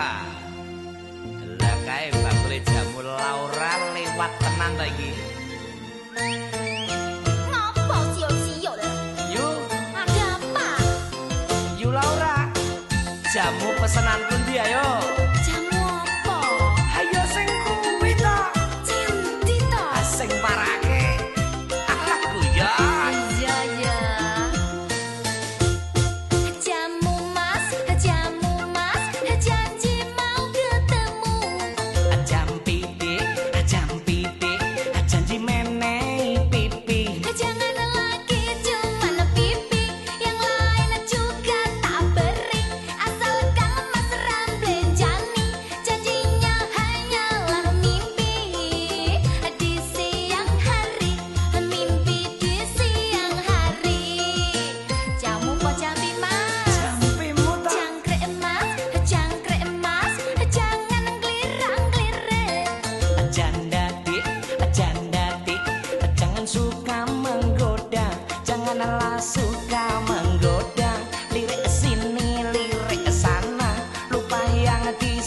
ha lah kae bakule jamu Laura lewat tenan ta iki? Jamu pesenan pun ayo?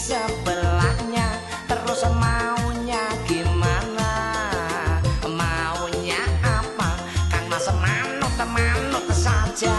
sebelahnya terus maunya gimana? Maunya apa? Kan mas manut manut saja.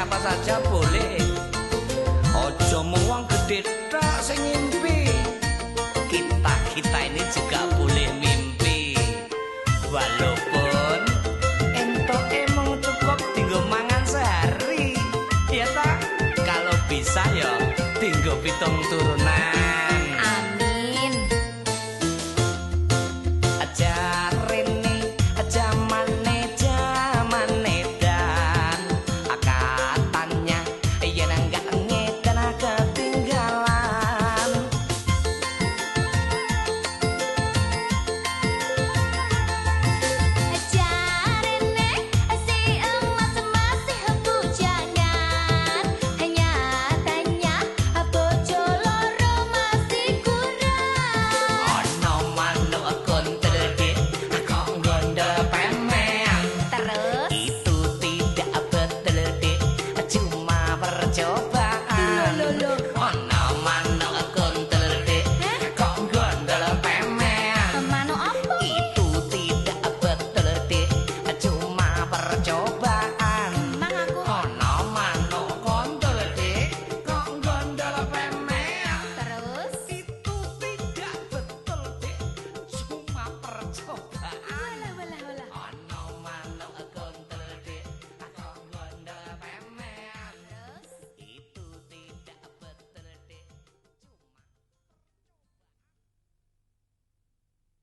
siapa saja boleh. Ojo muang gede tak sing mimpi Kita-kita ini juga boleh mimpi. Walaupun ento emang cukup tinggo mangan sehari. Ya tak? Kalau bisa ya tinggo pitung turunan.